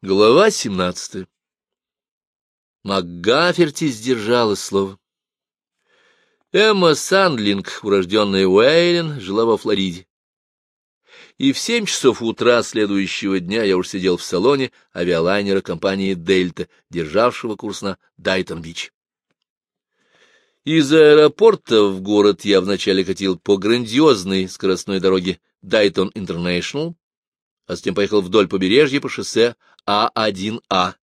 Глава семнадцатая. МакГаферти сдержала слово. Эмма Сандлинг, урожденная Уэйлен, жила во Флориде. И в семь часов утра следующего дня я уж сидел в салоне авиалайнера компании «Дельта», державшего курс на Дайтон-Бич. Из аэропорта в город я вначале катил по грандиозной скоростной дороге Дайтон Интернешнл, а затем поехал вдоль побережья по шоссе а1А.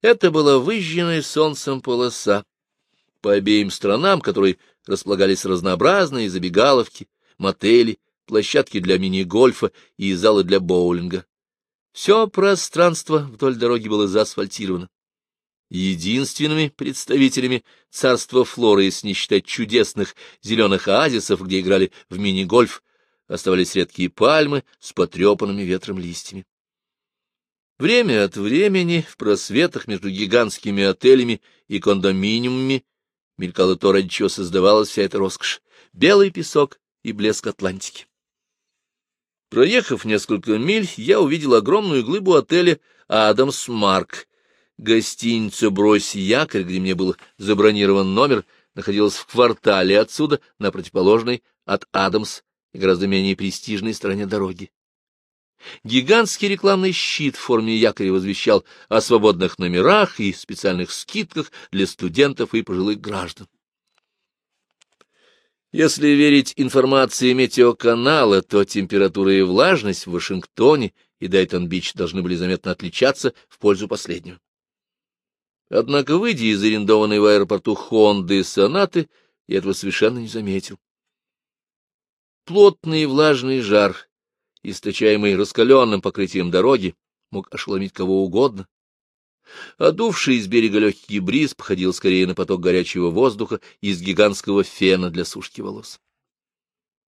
Это была выжженная солнцем полоса. По обеим сторонам, которой располагались разнообразные забегаловки, мотели, площадки для мини-гольфа и залы для боулинга. Все пространство вдоль дороги было заасфальтировано. Единственными представителями царства Флоры, если не считать чудесных зеленых оазисов, где играли в мини-гольф, оставались редкие пальмы с потрепанными ветром листьями. Время от времени в просветах между гигантскими отелями и кондоминиумами мелькало то, ради чего создавалась вся эта роскошь — белый песок и блеск Атлантики. Проехав несколько миль, я увидел огромную глыбу отеля «Адамс Марк». Гостиница «Брось якорь», где мне был забронирован номер, находилась в квартале отсюда, на противоположной от Адамс и гораздо менее престижной стороне дороги. Гигантский рекламный щит в форме якоря возвещал о свободных номерах и специальных скидках для студентов и пожилых граждан. Если верить информации метеоканала, то температура и влажность в Вашингтоне и Дайтон-Бич должны были заметно отличаться в пользу последнего. Однако, выйдя из арендованной в аэропорту Хонды Сонаты, я этого совершенно не заметил. Плотный влажный жар источаемый раскаленным покрытием дороги, мог ошеломить кого угодно. Одувший из берега легкий бриз походил скорее на поток горячего воздуха из гигантского фена для сушки волос.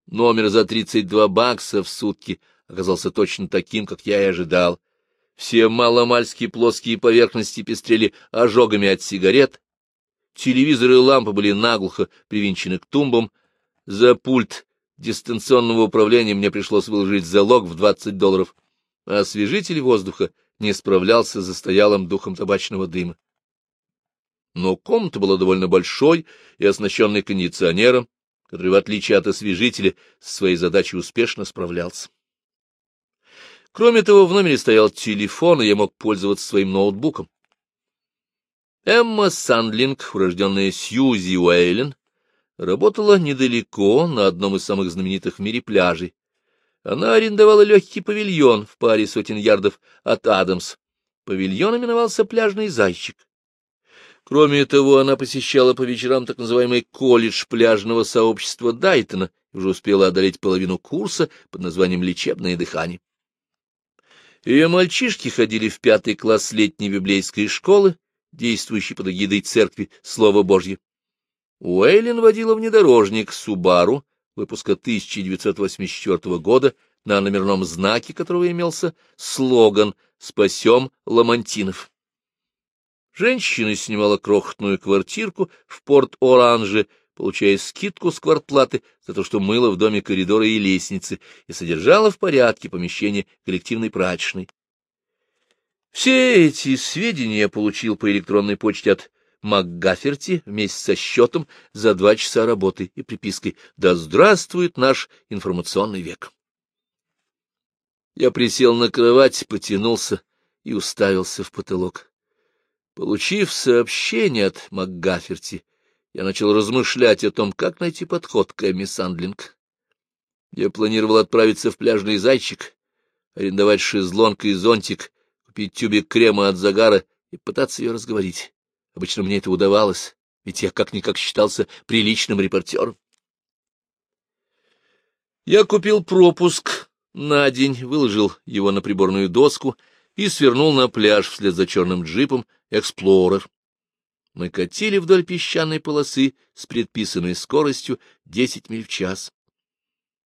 Номер за 32 бакса в сутки оказался точно таким, как я и ожидал. Все маломальские плоские поверхности пестрели ожогами от сигарет, телевизоры и лампы были наглухо привинчены к тумбам, за пульт дистанционного управления мне пришлось выложить залог в 20 долларов, а освежитель воздуха не справлялся с застоялым духом табачного дыма. Но комната была довольно большой и оснащенной кондиционером, который, в отличие от освежителя, с своей задачей успешно справлялся. Кроме того, в номере стоял телефон, и я мог пользоваться своим ноутбуком. Эмма Сандлинг, урожденная Сьюзи Уэйлен, работала недалеко, на одном из самых знаменитых в мире пляжей. Она арендовала легкий павильон в паре сотен ярдов от Адамс. Павильон именовался «Пляжный зайчик». Кроме того, она посещала по вечерам так называемый колледж пляжного сообщества Дайтона уже успела одолеть половину курса под названием «Лечебное дыхание». Ее мальчишки ходили в пятый класс летней библейской школы, действующей под эгидой церкви Слова Божье. Уэйлин водила внедорожник «Субару» выпуска 1984 года, на номерном знаке которого имелся слоган «Спасем Ламантинов». Женщина снимала крохотную квартирку в Порт-Оранже, получая скидку с квартплаты за то, что мыла в доме коридоры и лестницы и содержала в порядке помещение коллективной прачечной. Все эти сведения я получил по электронной почте от МакГаферти вместе со счетом за два часа работы и припиской «Да здравствует наш информационный век!». Я присел на кровать, потянулся и уставился в потолок. Получив сообщение от МакГаферти, я начал размышлять о том, как найти подход к Эмми Сандлинг. Я планировал отправиться в пляжный зайчик, арендовать шезлонг и зонтик, купить тюбик крема от загара и пытаться ее разговорить. Обычно мне это удавалось, ведь я как-никак считался приличным репортером. Я купил пропуск на день, выложил его на приборную доску и свернул на пляж вслед за черным джипом «Эксплорер». Мы катили вдоль песчаной полосы с предписанной скоростью 10 миль в час.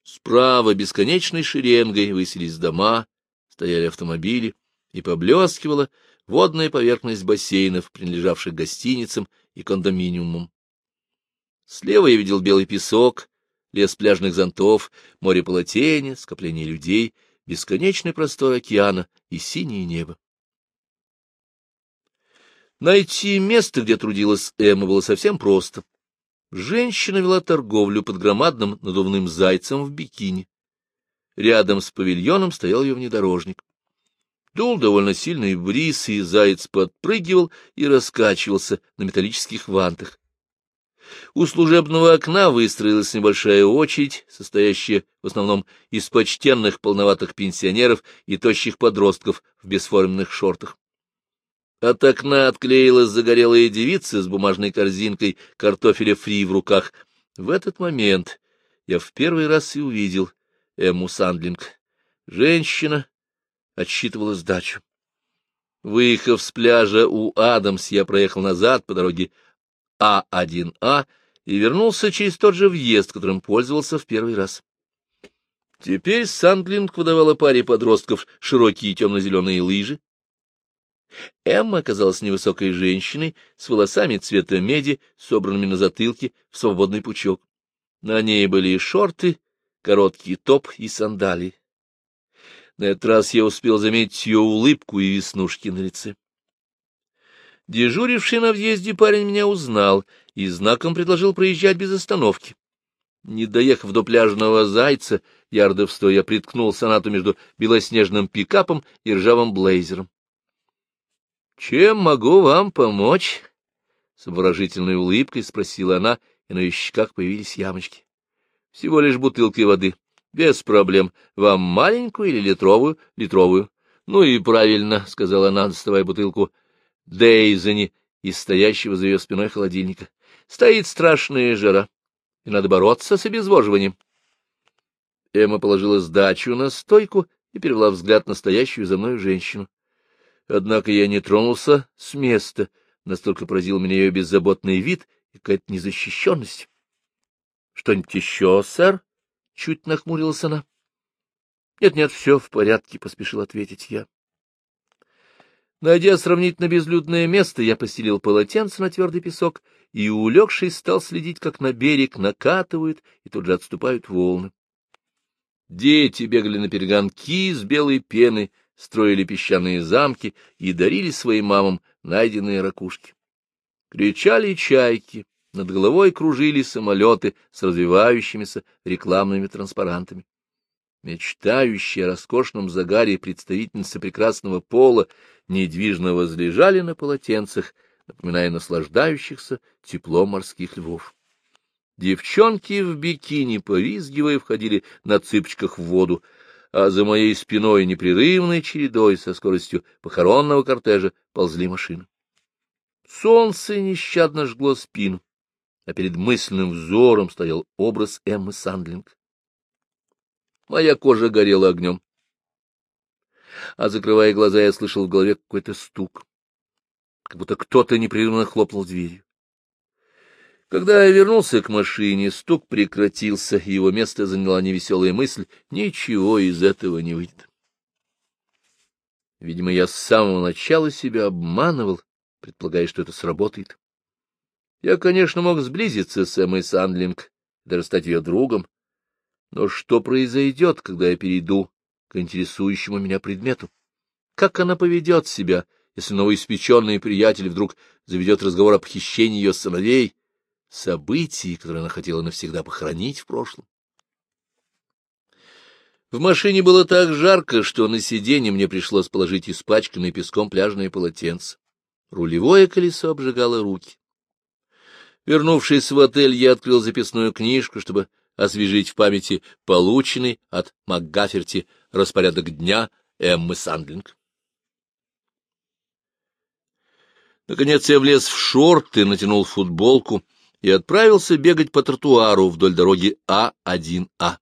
Справа бесконечной шеренгой высились дома, стояли автомобили, и поблескивала водная поверхность бассейнов, принадлежавших гостиницам и кондоминиумам. Слева я видел белый песок, лес пляжных зонтов, море полотенец, скопление людей, бесконечный простор океана и синее небо. Найти место, где трудилась Эмма, было совсем просто. Женщина вела торговлю под громадным надувным зайцем в бикини. Рядом с павильоном стоял ее внедорожник. Дул довольно сильный бриз, и заяц подпрыгивал и раскачивался на металлических вантах. У служебного окна выстроилась небольшая очередь, состоящая в основном из почтенных полноватых пенсионеров и тощих подростков в бесформенных шортах. От окна отклеилась загорелая девица с бумажной корзинкой картофеля фри в руках. В этот момент я в первый раз и увидел Эмму Сандлинг. Женщина отсчитывала сдачу. Выехав с пляжа у Адамс, я проехал назад по дороге А1А и вернулся через тот же въезд, которым пользовался в первый раз. Теперь Сандлинг выдавала паре подростков широкие темно-зеленые лыжи. Эмма оказалась невысокой женщиной с волосами цвета меди, собранными на затылке в свободный пучок. На ней были шорты, короткий топ и сандалии. На этот раз я успел заметить ее улыбку и веснушки на лице. Дежуривший на въезде парень меня узнал и знаком предложил проезжать без остановки. Не доехав до пляжного зайца, ярдов сто я приткнул сонату между белоснежным пикапом и ржавым блейзером. — Чем могу вам помочь? — с обворожительной улыбкой спросила она, и на ее щеках появились ямочки. — Всего лишь бутылки воды. — Без проблем. Вам маленькую или литровую? — Литровую. — Ну и правильно, — сказала она, доставая бутылку Дейзени из стоящего за ее спиной холодильника. — Стоит страшная жара, и надо бороться с обезвоживанием. Эмма положила сдачу на стойку и перевела взгляд на стоящую за мной женщину. Однако я не тронулся с места, настолько поразил меня ее беззаботный вид и какая-то незащищенность. — Что-нибудь еще, сэр? — чуть нахмурилась она. «Нет, — Нет-нет, все в порядке, — поспешил ответить я. Найдя сравнительно безлюдное место, я постелил полотенце на твердый песок и, улегшись, стал следить, как на берег накатывают и тут же отступают волны. Дети бегали на перегонки с белой пеной, строили песчаные замки и дарили своим мамам найденные ракушки. Кричали чайки, над головой кружили самолеты с развивающимися рекламными транспарантами. Мечтающие о роскошном загаре представительницы прекрасного пола недвижно возлежали на полотенцах, напоминая наслаждающихся теплом морских львов. Девчонки в бикини, повизгивая, входили на цыпочках в воду, а за моей спиной непрерывной чередой со скоростью похоронного кортежа ползли машины. Солнце нещадно жгло спину а перед мысленным взором стоял образ Эммы Сандлинг. Моя кожа горела огнем. А закрывая глаза, я слышал в голове какой-то стук, как будто кто-то непрерывно хлопнул дверью. Когда я вернулся к машине, стук прекратился, и его место заняла невеселая мысль — ничего из этого не выйдет. Видимо, я с самого начала себя обманывал, предполагая, что это сработает. Я, конечно, мог сблизиться с Эммой Сандлинг, даже стать ее другом, но что произойдет, когда я перейду к интересующему меня предмету? Как она поведет себя, если новоиспеченный приятель вдруг заведет разговор о похищении ее сыновей, событий, которые она хотела навсегда похоронить в прошлом? В машине было так жарко, что на сиденье мне пришлось положить испачканное песком пляжное полотенце. Рулевое колесо обжигало руки. Вернувшись в отель, я открыл записную книжку, чтобы освежить в памяти полученный от МакГаферти распорядок дня Эммы Сандлинг. Наконец я влез в шорты, натянул футболку и отправился бегать по тротуару вдоль дороги А1А. А.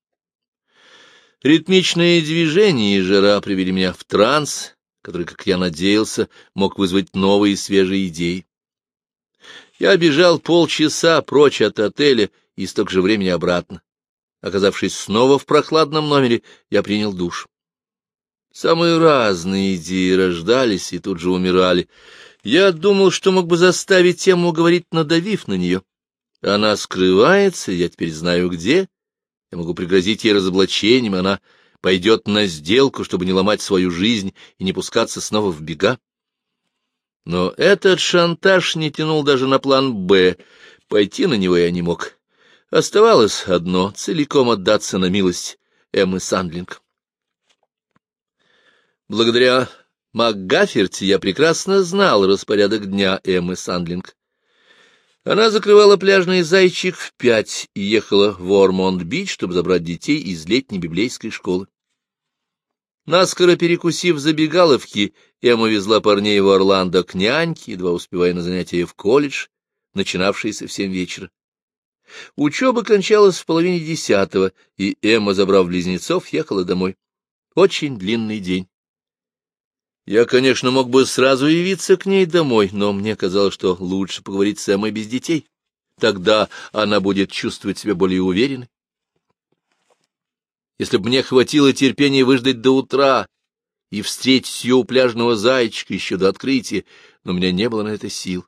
Ритмичные движения и жара привели меня в транс, который, как я надеялся, мог вызвать новые свежие идеи. Я бежал полчаса прочь от отеля и столько же времени обратно. Оказавшись снова в прохладном номере, я принял душ. Самые разные идеи рождались и тут же умирали. Я думал, что мог бы заставить тему говорить, надавив на нее. Она скрывается, я теперь знаю где. Я могу пригрозить ей разоблачением, она пойдет на сделку, чтобы не ломать свою жизнь и не пускаться снова в бега. Но этот шантаж не тянул даже на план «Б». Пойти на него я не мог. Оставалось одно — целиком отдаться на милость Эммы Сандлинг. Благодаря МакГаферти я прекрасно знал распорядок дня Эммы Сандлинг. Она закрывала пляжный сарайчик в пять и ехала в Ормонд-Бич, чтобы забрать детей из летней библейской школы. Наскоро перекусив в забегаловке, Эмма везла парней в Орландо к няньке, едва успевая на занятия в колледж, начинавшиеся в семь вечера. Учеба кончалась в половине десятого, и Эмма, забрав близнецов, ехала домой. Очень длинный день. Я, конечно, мог бы сразу явиться к ней домой, но мне казалось, что лучше поговорить с Эммой без детей. Тогда она будет чувствовать себя более уверенной. Если бы мне хватило терпения выждать до утра и встретить ее у пляжного зайчика еще до открытия, но у меня не было на это сил.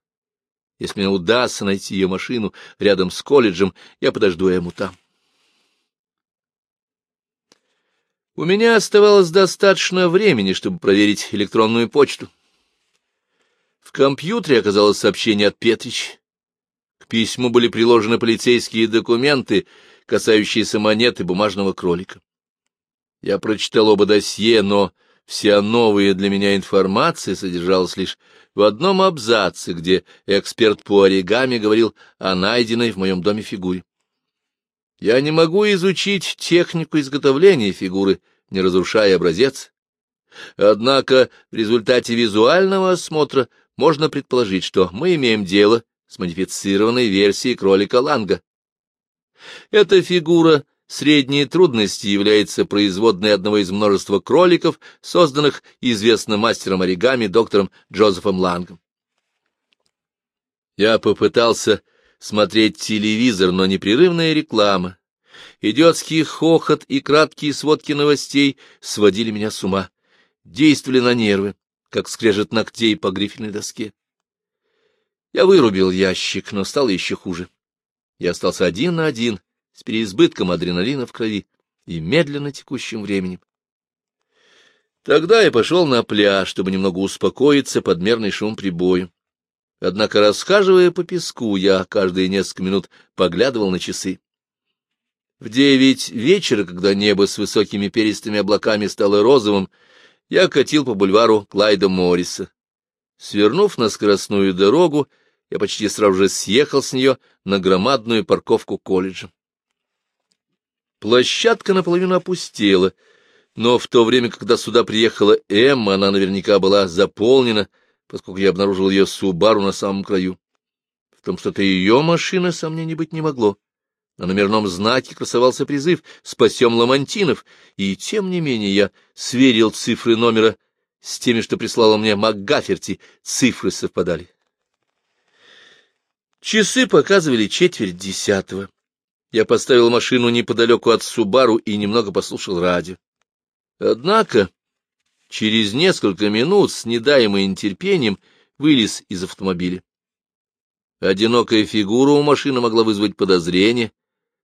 Если мне удастся найти ее машину рядом с колледжем, я подожду Эму там. У меня оставалось достаточно времени, чтобы проверить электронную почту. В компьютере оказалось сообщение от Петрич. К письму были приложены полицейские документы, касающиеся монеты бумажного кролика. Я прочитал оба досье, но вся новая для меня информация содержалась лишь в одном абзаце, где эксперт по оригами говорил о найденной в моем доме фигуре. Я не могу изучить технику изготовления фигуры, не разрушая образец. Однако в результате визуального осмотра можно предположить, что мы имеем дело с модифицированной версией кролика Ланга. Эта фигура средней трудности является производной одного из множества кроликов, созданных известным мастером оригами доктором Джозефом Лангом. Я попытался смотреть телевизор, но непрерывная реклама, идиотский хохот и краткие сводки новостей сводили меня с ума, действовали на нервы, как скрежет ногтей по грифельной доске. Я вырубил ящик, но стало еще хуже. Я остался один на один, с переизбытком адреналина в крови и медленно текущим временем. Тогда я пошел на пляж, чтобы немного успокоиться под мерный шум прибоя. Однако, расхаживая по песку, я каждые несколько минут поглядывал на часы. В девять вечера, когда небо с высокими перистыми облаками стало розовым, я катил по бульвару Клайда Морриса. Свернув на скоростную дорогу, я почти сразу же съехал с нее на громадную парковку колледжа. Площадка наполовину опустела, но в то время, когда сюда приехала Эмма, она наверняка была заполнена, поскольку я обнаружил ее Субару на самом краю. В том, что это ее машина, сомнений быть не могло. На номерном знаке красовался призыв «Спасем Ламантинов», и, тем не менее, я сверил цифры номера с теми, что прислала мне МакГаферти, цифры совпадали. Часы показывали четверть десятого. Я поставил машину неподалеку от Субару и немного послушал радио. Однако через несколько минут с недаемым нетерпением вылез из автомобиля. Одинокая фигура у машины могла вызвать подозрение,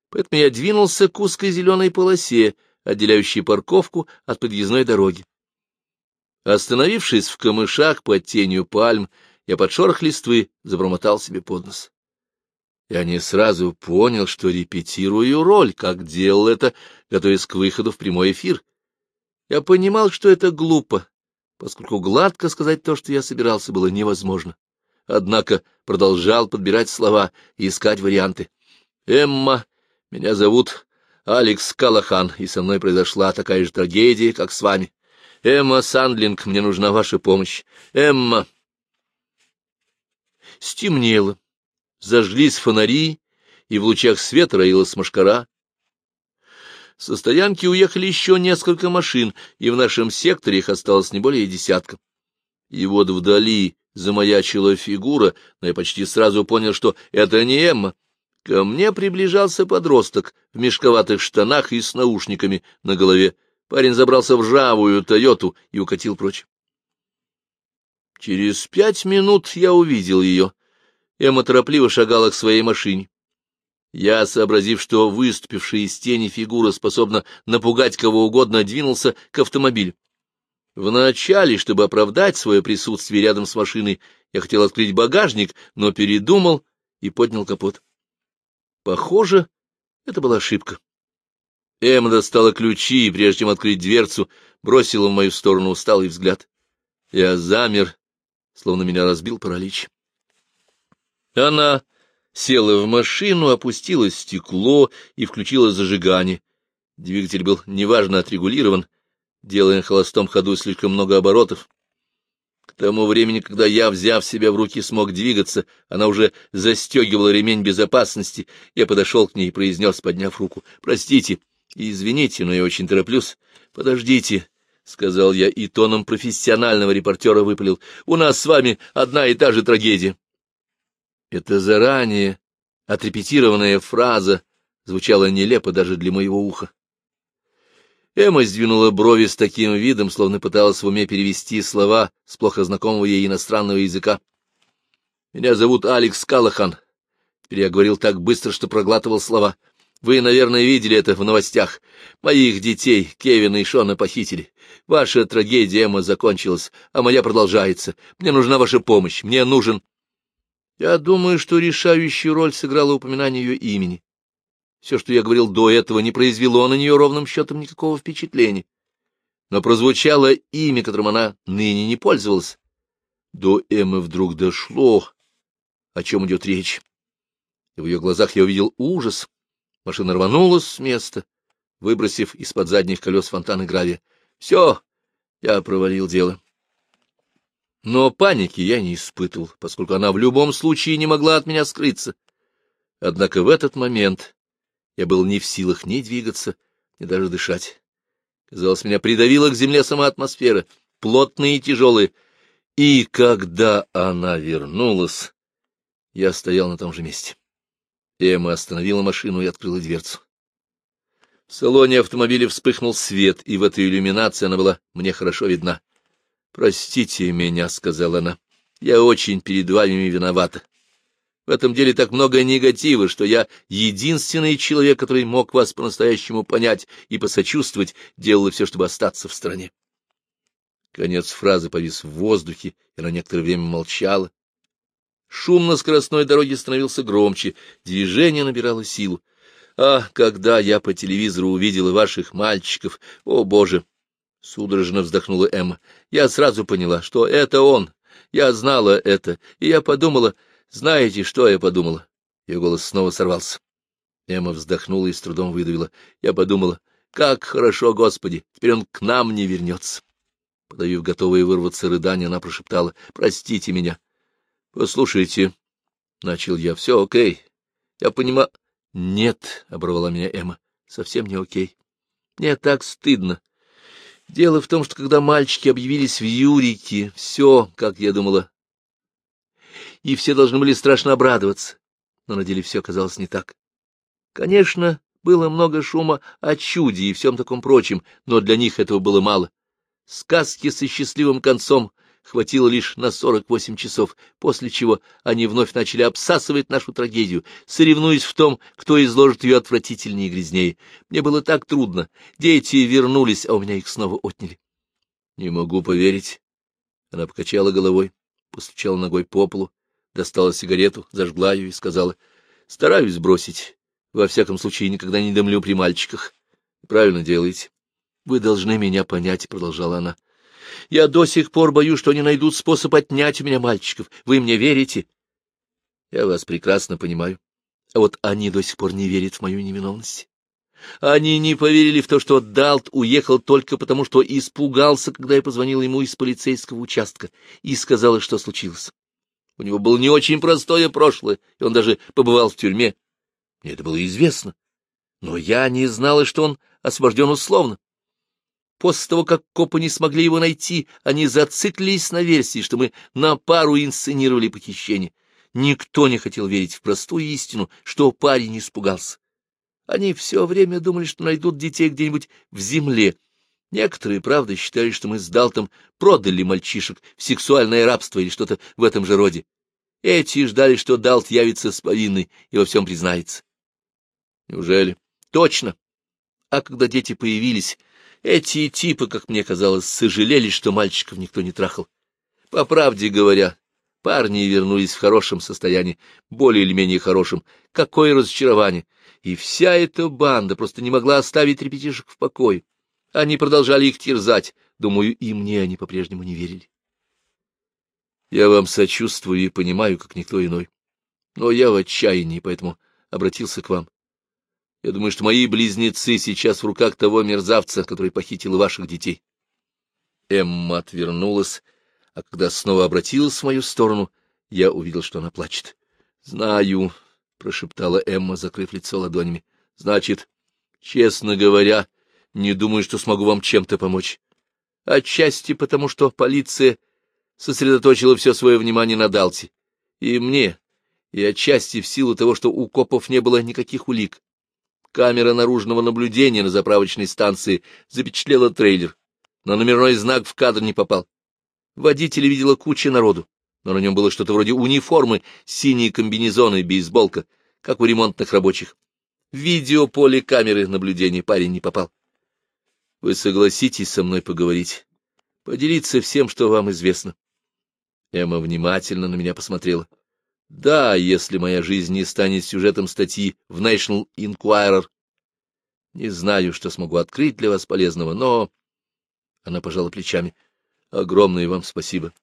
поэтому я двинулся к узкой зеленой полосе, отделяющей парковку от подъездной дороги. Остановившись в камышах под тенью пальм, я под шорох листвы забормотал себе под нос. Я не сразу понял, что репетирую роль, как делал это, готовясь к выходу в прямой эфир. Я понимал, что это глупо, поскольку гладко сказать то, что я собирался, было невозможно. Однако продолжал подбирать слова и искать варианты. «Эмма, меня зовут Алекс Калахан, и со мной произошла такая же трагедия, как с вами. Эмма Сандлинг, мне нужна ваша помощь. Эмма!» Стемнело. Зажглись фонари, и в лучах света роилась мошкара. Со стоянки уехали еще несколько машин, и в нашем секторе их осталось не более десятка. И вот вдали замаячила фигура, но я почти сразу понял, что это не Эмма. Ко мне приближался подросток в мешковатых штанах и с наушниками на голове. Парень забрался в ржавую «Тойоту» и укатил прочь. Через пять минут я увидел ее. Эмма торопливо шагала к своей машине. Я, сообразив, что выступившая из тени фигура способна напугать кого угодно, двинулся к автомобилю. Вначале, чтобы оправдать свое присутствие рядом с машиной, я хотел открыть багажник, но передумал и поднял капот. Похоже, это была ошибка. Эмма достала ключи и, прежде чем открыть дверцу, бросила в мою сторону усталый взгляд. Я замер, словно меня разбил паралич. Она села в машину, опустила стекло и включила зажигание. Двигатель был неважно отрегулирован, делая на холостом ходу слишком много оборотов. К тому времени, когда я, взяв себя в руки, смог двигаться, она уже застегивала ремень безопасности. Я подошел к ней и произнес, подняв руку, «Простите, извините, но я очень тороплюсь. Подождите, — сказал я и тоном профессионального репортера выпалил, — у нас с вами одна и та же трагедия. Это заранее отрепетированная фраза звучала нелепо даже для моего уха. Эмма сдвинула брови с таким видом, словно пыталась в уме перевести слова с плохо знакомого ей иностранного языка. «Меня зовут Алекс Калахан». Теперь я говорил так быстро, что проглатывал слова. «Вы, наверное, видели это в новостях. Моих детей, Кевина и Шона, похитили. Ваша трагедия, Эмма, закончилась, а моя продолжается. Мне нужна ваша помощь. Мне нужен...» Я думаю, что решающую роль сыграло упоминание ее имени. Все, что я говорил до этого, не произвело на нее ровным счетом никакого впечатления. Но прозвучало имя, которым она ныне не пользовалась. До Эммы вдруг дошло, о чем идет речь. И в ее глазах я увидел ужас. Машина рванулась с места, выбросив из-под задних колес фонтаны гравия. Все, я провалил дело. Но паники я не испытывал, поскольку она в любом случае не могла от меня скрыться. Однако в этот момент я был не в силах ни двигаться, ни даже дышать. Казалось, меня придавила к земле сама атмосфера, плотная и тяжелая. И когда она вернулась, я стоял на том же месте. Эмма остановила машину и открыла дверцу. В салоне автомобиля вспыхнул свет, и в этой иллюминации она была мне хорошо видна. — Простите меня, — сказала она, — я очень перед вами виновата. В этом деле так много негатива, что я единственный человек, который мог вас по-настоящему понять и посочувствовать, делала все, чтобы остаться в стране. Конец фразы повис в воздухе, и на некоторое время молчала. Шум на скоростной дороге становился громче, движение набирало силу. А когда я по телевизору увидела ваших мальчиков, о, боже! — судорожно вздохнула Эмма. Я сразу поняла, что это он. Я знала это, и я подумала, знаете, что я подумала? Ее голос снова сорвался. Эмма вздохнула и с трудом выдавила. Я подумала, как хорошо, Господи, теперь он к нам не вернется. Подавив готовые вырваться рыдания, она прошептала, простите меня. Послушайте, — начал я, — все окей. Я понимаю... Нет, — оборвала меня Эмма, — совсем не окей. Мне так стыдно. Дело в том, что когда мальчики объявились в Юрике, все, как я думала, и все должны были страшно обрадоваться. Но на деле все оказалось не так. Конечно, было много шума о чуде и всем таком прочем, но для них этого было мало. Сказки со счастливым концом хватило лишь на сорок восемь часов, после чего они вновь начали обсасывать нашу трагедию, соревнуясь в том, кто изложит ее отвратительнее и грязнее. Мне было так трудно. Дети вернулись, а у меня их снова отняли. Не могу поверить. Она покачала головой, постучала ногой по полу, достала сигарету, зажгла ее и сказала, — Стараюсь бросить. Во всяком случае, никогда не дымлю при мальчиках. Правильно делаете. Вы должны меня понять, — продолжала она. Я до сих пор боюсь, что они найдут способ отнять у меня мальчиков. Вы мне верите? Я вас прекрасно понимаю. А вот они до сих пор не верят в мою невиновность. Они не поверили в то, что Далт уехал только потому, что испугался, когда я позвонила ему из полицейского участка и сказала, что случилось. У него было не очень простое прошлое, и он даже побывал в тюрьме. Мне это было известно. Но я не знала, что он освобожден условно. После того, как копы не смогли его найти, они зациклились на версии, что мы на пару инсценировали похищение. Никто не хотел верить в простую истину, что парень испугался. Они все время думали, что найдут детей где-нибудь в земле, Некоторые, правда, считали, что мы с Далтом продали мальчишек в сексуальное рабство или что-то в этом же роде. Эти ждали, что Далт явится с повинной и во всем признается. Неужели? Точно. А когда дети появились, Эти типы, как мне казалось, сожалели, что мальчиков никто не трахал. По правде говоря, парни вернулись в хорошем состоянии, более или менее хорошем. Какое разочарование! И вся эта банда просто не могла оставить ребятишек в покое. Они продолжали их терзать. Думаю, и мне они по-прежнему не верили. Я вам сочувствую и понимаю, как никто иной. Но я в отчаянии, поэтому обратился к вам. Я думаю, что мои близнецы сейчас в руках того мерзавца, который похитил ваших детей. Эмма отвернулась, а когда снова обратилась в мою сторону, я увидел, что она плачет. — Знаю, — прошептала Эмма, закрыв лицо ладонями. — Значит, честно говоря, не думаю, что смогу вам чем-то помочь. Отчасти потому, что полиция сосредоточила все свое внимание на Далте. И мне, и отчасти в силу того, что у копов не было никаких улик. Камера наружного наблюдения на заправочной станции запечатлела трейлер, но номерной знак в кадр не попал. Водитель видела куча народу, но на нем было что-то вроде униформы, синие комбинезоны, бейсболка, как у ремонтных рабочих. В видеополе камеры наблюдения парень не попал. Вы согласитесь со мной поговорить, поделиться всем, что вам известно. Эмма внимательно на меня посмотрела. Да, если моя жизнь не станет сюжетом статьи в National Inquirer. Не знаю, что смогу открыть для вас полезного, но... Она пожала плечами. Огромное вам спасибо.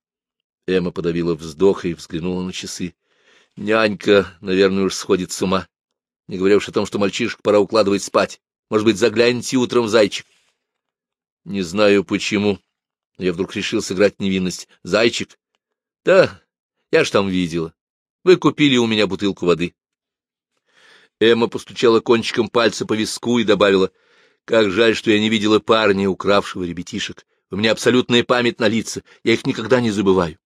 Эмма подавила вздох и взглянула на часы. Нянька, наверное, уж сходит с ума. Не говоря уж о том, что мальчишек пора укладывать спать. Может быть, загляните утром зайчик. Не знаю почему. Я вдруг решил сыграть невинность. Зайчик? Да, я ж там видела. Вы купили у меня бутылку воды. Эмма постучала кончиком пальца по виску и добавила, «Как жаль, что я не видела парня, укравшего ребятишек. У меня абсолютная память на лица, я их никогда не забываю».